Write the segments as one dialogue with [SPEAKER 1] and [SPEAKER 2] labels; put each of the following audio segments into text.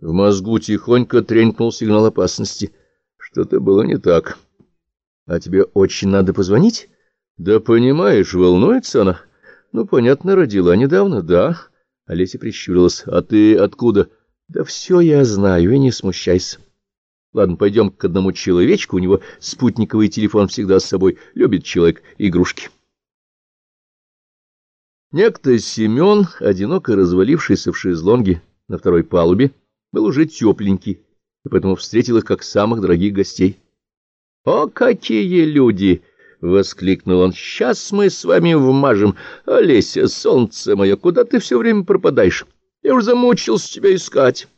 [SPEAKER 1] В мозгу тихонько тренькнул сигнал опасности. Что-то было не так. — А тебе очень надо позвонить? — Да понимаешь, волнуется она. — Ну, понятно, родила недавно, да. Олеся прищурилась. — А ты откуда? — Да все я знаю, и не смущайся. Ладно, пойдем к одному человечку, у него спутниковый телефон всегда с собой, любит человек игрушки. Некто Семен, одиноко развалившийся в шезлонге на второй палубе, был уже тепленький, и поэтому встретил их как самых дорогих гостей. — О, какие люди! — воскликнул он. — Сейчас мы с вами вмажем. Олеся, солнце мое, куда ты все время пропадаешь? Я уже замучился тебя искать.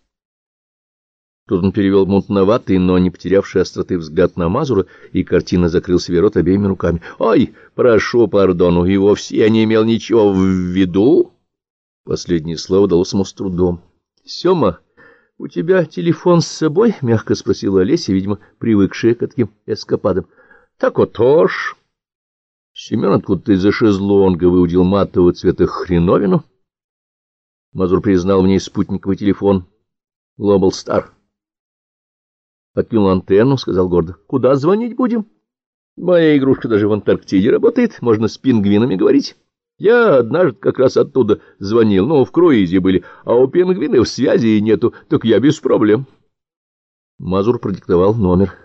[SPEAKER 1] Тут он перевел мутноватый, но не потерявший остроты взгляд на Мазура, и картина закрыл себе рот обеими руками. — Ой, прошу пардону, и вовсе я не имел ничего в виду. Последнее слово далось ему с трудом. — Сема... — У тебя телефон с собой? — мягко спросила Олеся, видимо, привыкшая к таким эскападам. — Так вот тоже. Семен откуда-то из-за шезлонга выудил матового цвета хреновину. Мазур признал в ней спутниковый телефон. Global Star. Откинул антенну, сказал гордо. — Куда звонить будем? — Моя игрушка даже в Антарктиде работает, можно с пингвинами говорить. Я однажды как раз оттуда звонил, ну, в круизе были, а у пингвинов связи нету, так я без проблем. Мазур продиктовал номер.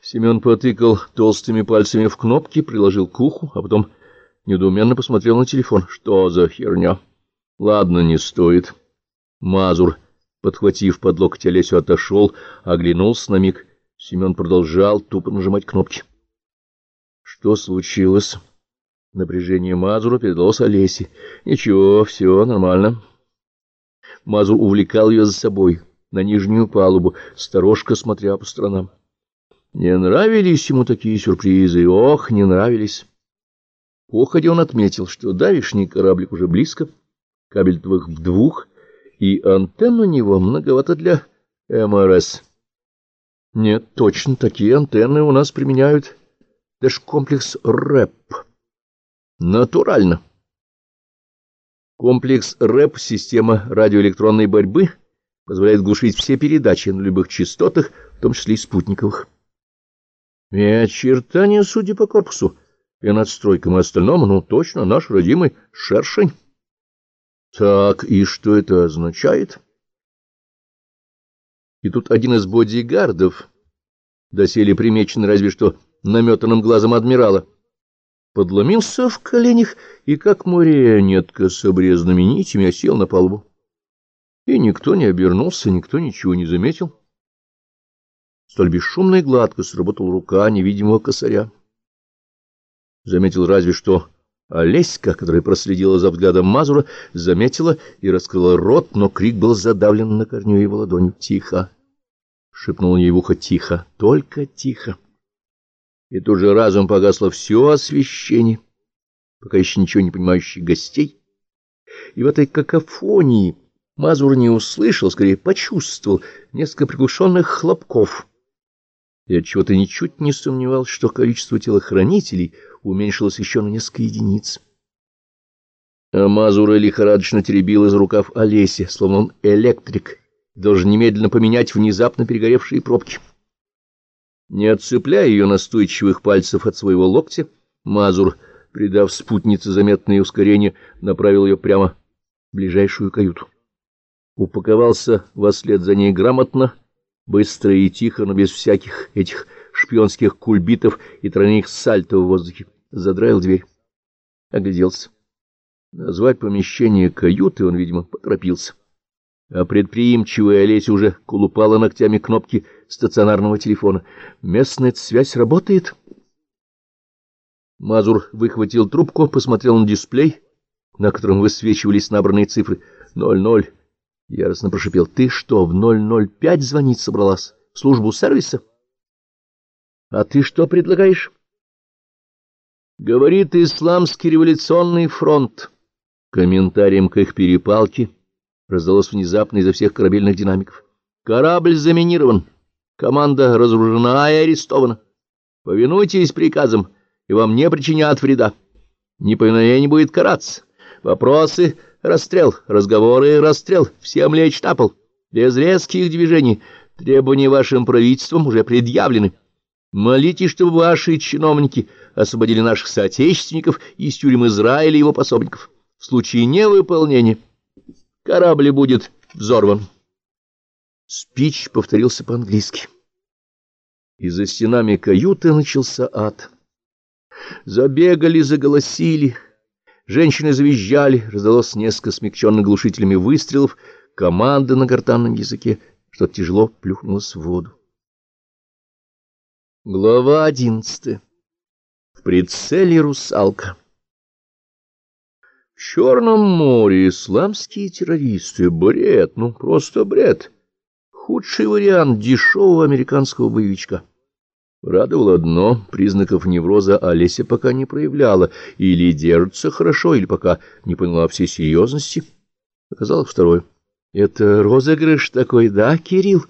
[SPEAKER 1] Семен потыкал толстыми пальцами в кнопки, приложил к уху, а потом недоуменно посмотрел на телефон. Что за херня? Ладно, не стоит. Мазур, подхватив под локоть Олесю, отошел, оглянулся на миг. Семен продолжал тупо нажимать кнопки. Что случилось? Напряжение Мазура передалось Олесе. Ничего, все нормально. Мазур увлекал ее за собой на нижнюю палубу, сторожка смотря по сторонам. Не нравились ему такие сюрпризы, ох, не нравились. Походя он отметил, что давишний кораблик уже близко, кабель двух в двух, и антенн у него многовато для МРС. Нет, точно, такие антенны у нас применяют даже комплекс РЭП. Натурально. Комплекс РЭП, система радиоэлектронной борьбы, позволяет глушить все передачи на любых частотах, в том числе и спутниковых. И очертания, судя по корпусу, и надстройкам и остальному, ну, точно наш родимый шершень. Так, и что это означает? И тут один из бодигардов, доселе примечен разве что наметанным глазом адмирала, подломился в коленях и, как марионетка с обрезанными нитями, осел на палубу. И никто не обернулся, никто ничего не заметил. Столь бесшумно и гладко сработала рука невидимого косаря. Заметил разве что Олеська, которая проследила за взглядом Мазура, заметила и раскрыла рот, но крик был задавлен на корню его ладонью. «Тихо!» — шепнул ей в ухо. «Тихо! Только тихо!» И тут же разом погасло все освещение, пока еще ничего не понимающих гостей. И в этой какофонии Мазур не услышал, скорее почувствовал несколько приглушенных хлопков. И отчего-то ничуть не сомневался, что количество телохранителей уменьшилось еще на несколько единиц. А Мазура лихорадочно теребил из рукав Олеси, словно он электрик, должен немедленно поменять внезапно перегоревшие пробки. Не отцепляя ее настойчивых пальцев от своего локтя, Мазур, придав спутнице заметное ускорение, направил ее прямо в ближайшую каюту. Упаковался вслед за ней грамотно, быстро и тихо, но без всяких этих шпионских кульбитов и тройных сальто в воздухе. Задраил дверь. Огляделся. Назвать помещение каюты он, видимо, поторопился. А предприимчивая Олеся уже кулупала ногтями кнопки — стационарного телефона. Местная связь работает? Мазур выхватил трубку, посмотрел на дисплей, на котором высвечивались набранные цифры. «Ноль ноль». Яростно прошипел. «Ты что, в ноль ноль пять звонить собралась? В службу сервиса?» «А ты что предлагаешь?» «Говорит Исламский революционный фронт». Комментарием к их перепалке раздалось внезапно изо всех корабельных динамиков. «Корабль заминирован». Команда разоружена и арестована. Повинуйтесь приказам, и вам не причинят вреда. Неповиновение будет караться. Вопросы расстрел, разговоры, расстрел, всем лечь на пол, без резких движений. Требования вашим правительством уже предъявлены. Молитесь, чтобы ваши чиновники освободили наших соотечественников из тюрем Израиля и его пособников. В случае невыполнения корабль будет взорван. Спич повторился по-английски. И за стенами каюты начался ад. Забегали, заголосили, женщины завизжали, раздалось несколько смягченных глушителями выстрелов, команда на гортанном языке, что тяжело плюхнулась в воду. Глава одиннадцатая. В прицеле русалка. Черном море исламские террористы — бред, ну просто бред. Худший вариант дешевого американского боевичка. Радовало одно, признаков невроза Олеся пока не проявляла, или держится хорошо, или пока не поняла всей серьезности. Оказалось второе. — Это розыгрыш такой, да, Кирилл?